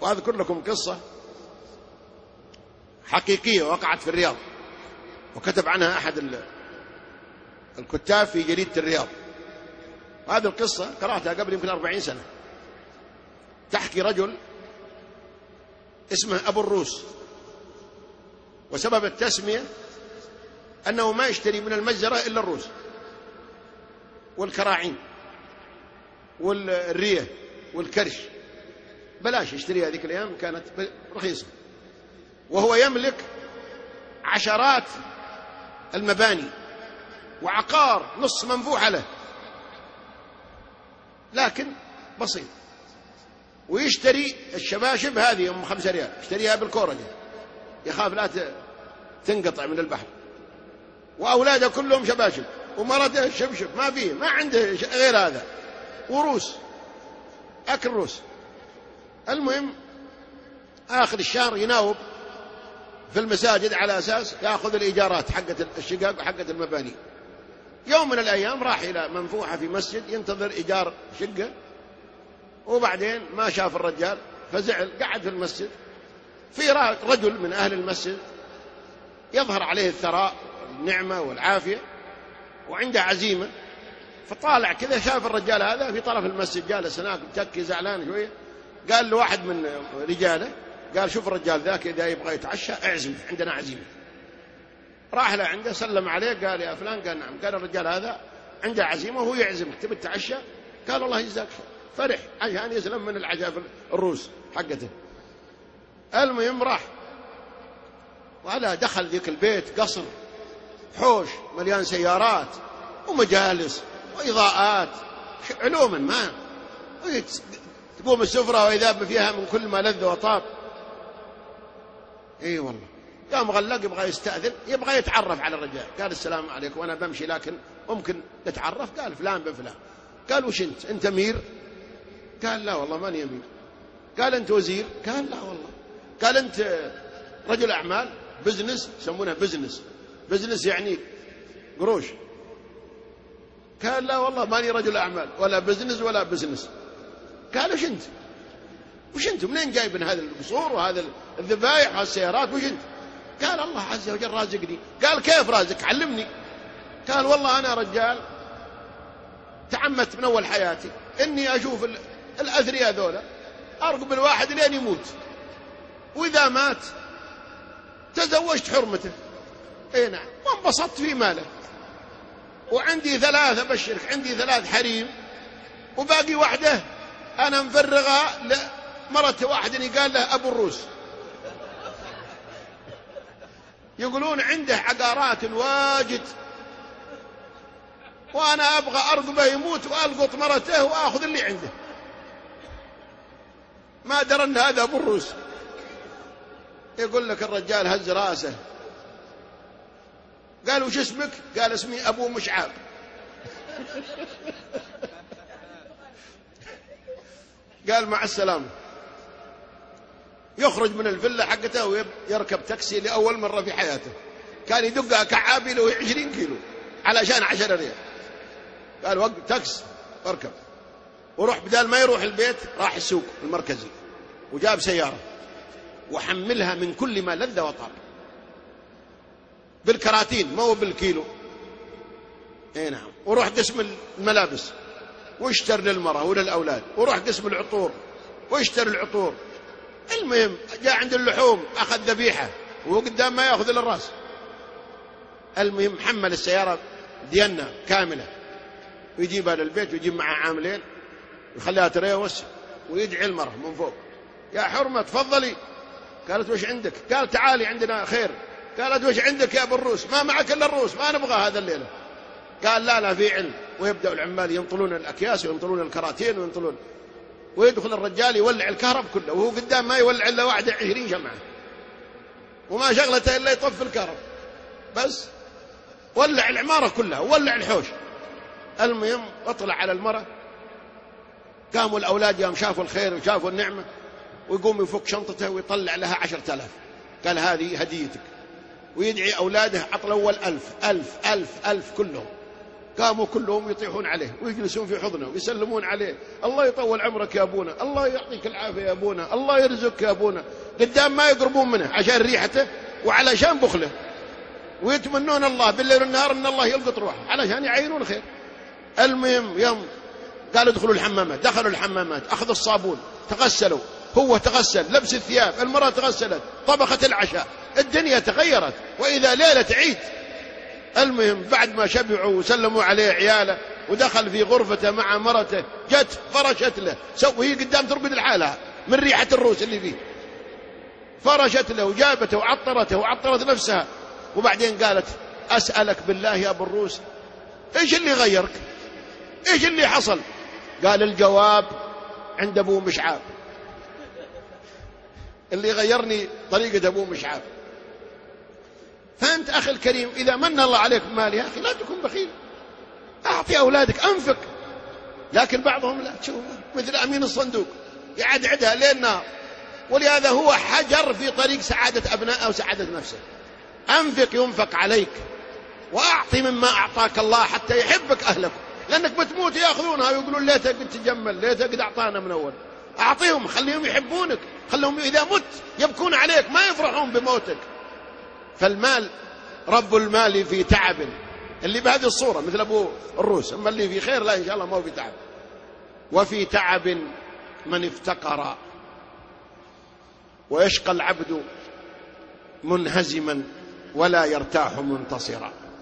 وأذكر لكم قصة حقيقية وقعت في الرياض. وكتب عنها أحد الكتاب في جريدة الرياض. هذه القصة قرأتها قبل يمكن أربعين سنة. تحكي رجل اسمه أبو الروس. وسبب التسمية أنه ما يشتري من المجزرة إلا الروس والكراعين والرية والكرش. بلاش يشتريها هذيك الأيام كانت رخيصة. وهو يملك عشرات المباني وعقار نص منفوح له. لكن بسيط. ويشتري الشباشب هذه أم خمسة ريال يشتريها بالكورة دي يخاف لا تنقطع من البحر. وأولاده كلهم شباشب. ومرته شبشب ما فيه ما عنده غير هذا. وروس أكل روس المهم آخر الشهر يناوب في المساجد على أساس يأخذ الإيجارات حقت الشقق وحقت المباني. يوم من الأيام راح إلى منفوحة في مسجد ينتظر إيجار شقة وبعدين ما شاف الرجال فزعل قعد في المسجد. في رجل من أهل المسجد يظهر عليه الثراء والنعمة والعافية وعنده عزيمة. فطالع كذا شاف الرجال هذا في طرف المسجد جالس هناك متكي زعلان شوية. قال لواحد من رجاله قال شوف الرجال ذاك إذا يبغى يتعشى اعزم عندنا عزيمة. راح له عنده سلم عليه قال يا فلان قال نعم. قال الرجال هذا عنده عزيمة وهو يعزمك تبي تتعشى؟ قال الله يجزاك فرح عشان يسلم من العجائب الروس حقته. المهم راح. وعلى دخل ذيك البيت قصر حوش مليان سيارات ومجالس وإضاءات علوما ما. تقوم السفرة وإذا فيها من كل ما لذ وطاب. إي والله. قام غلق يبغى يستأذن يبغى يتعرف على الرجال. قال السلام عليكم وأنا بمشي لكن ممكن نتعرف؟ قال فلان بن فلان قال وش أنت؟ أنت أمير؟ قال لا والله ماني أمير. قال أنت وزير؟ قال لا والله. قال أنت رجل أعمال؟ business يسمونها business. business يعني قروش. قال لا والله ماني رجل أعمال ولا business ولا business. قال وش أنت؟ وش أنت؟ منين جايب من هذه القصور وهذا الذبايح والسيارات؟ وش أنت؟ قال الله عز وجل رازقني. قال كيف رازق؟ علمني. قال والله أنا رجال تعمدت من أول حياتي. إني أشوف الاثرياء ذولا ارقب الواحد لين يموت. وإذا مات تزوجت حرمته. إي نعم. وانبسطت في ماله. وعندي ثلاثة أبشرك عندي ثلاث حريم. وباقي واحدة أنا مفرغها لمرة واحد قال له أبو الروس. يقولون عنده عقارات واجد. وأنا أبغى أرقبه يموت وألقط مرته وآخذ اللي عنده. ما درى أن هذا أبو الروس. يقول لك الرجال هز رأسه. قال وش اسمك؟ قال اسمي أبو مشعب قال مع السلامة. يخرج من الفيلا حقته ويركب تاكسي لأول مرة في حياته. كان يدقها كعابي له 20 كيلو علشان 10 ريال. قال وقف تاكس اركب. وروح بدال ما يروح البيت راح السوق المركزي. وجاب سيارة. وحملها من كل ما لذ وطاب. بالكراتين ما هو بالكيلو. اي نعم. وروح قسم الملابس. واشتر للمرأة وللأولاد وروح قسم العطور واشتري العطور. المهم جاء عند اللحوم أخذ ذبيحة وهو قدام ما يأخذ إلا الرأس المهم حمل السيارة دينا كاملة. ويجيبها للبيت ويجيب معها عاملين ويخليها تريوس ويدعي المرأة من فوق. يا حرمة تفضلي. قالت وش عندك؟ قال تعالي عندنا خير. قالت وش عندك يا أبو الروس؟ ما معك إلا الروس ما نبغى هذا الليلة. قال لا لا في علم. ويبدأ العمال ينطلون الأكياس وينطلون الكراتين وينطلون ويدخل الرجال يولع الكهرب كله وهو قدام ما يولع إلا واحد عشرين شمعه وما شغلته إلا يطفي الكهرب. بس ولع العمارة كلها وولع الحوش. المهم أطلع على المرأة. قاموا الأولاد يوم شافوا الخير وشافوا النعمة ويقوم يفك شنطته ويطلع لها عشرة آلاف. قال هذه هديتك. ويدعي أولاده عطل أول ألف ألف ألف ألف كلهم. قاموا كلهم يطيحون عليه ويجلسون في حضنه ويسلمون عليه. الله يطول عمرك يا أبونا الله يعطيك العافية يا أبونا الله يرزقك يا أبونا. قدام ما يقربون منه عشان ريحته وعلشان بخله. ويتمنون الله بالليل والنهار إن الله يلقط روحه علشان يعينون خير المهم يوم قال ادخلوا الحمامات دخلوا الحمامات أخذوا الصابون تغسلوا. هو تغسل لبس الثياب المرأة تغسلت طبخت العشاء الدنيا تغيرت وإذا ليلة عيد المهم بعد ما شبعوا وسلموا عليه عياله ودخل في غرفته مع مرته جت فرشت له. وهي قدام ترقد الحالة من ريحة الروس اللي فيه. فرشت له وجابته وعطرته وعطرت نفسها. وبعدين قالت أسألك بالله يا أبو الروس إيش اللي غيرك؟ إيش اللي حصل؟ قال الجواب عند أبو مشعاب. اللي غيرني طريقة أبو مشعاب. فأنت أخي الكريم إذا من الله عليك بمال يا أخي لا تكن بخيل. أعطي أولادك أنفق. لكن بعضهم لا تشوف مثل أمين الصندوق يعدعدها ليل نار ولهذا هو حجر في طريق سعادة أبنائه وسعادة نفسه. أنفق ينفق عليك. وأعطي مما أعطاك الله حتى يحبك أهلك. لأنك بتموت يأخذونها ويقولون ليتك تجمل ليتك أعطانا من أول. أعطيهم خليهم يحبونك خلهم إذا مت يبكون عليك ما يفرحون بموتك. فالمال رب المال في تعب. اللي بهذه الصورة مثل أبو الروس. أما اللي في خير لا إن شاء الله ما هو في تعب. وفي تعب من افتقر. ويشقى العبد منهزما ولا يرتاح منتصرا.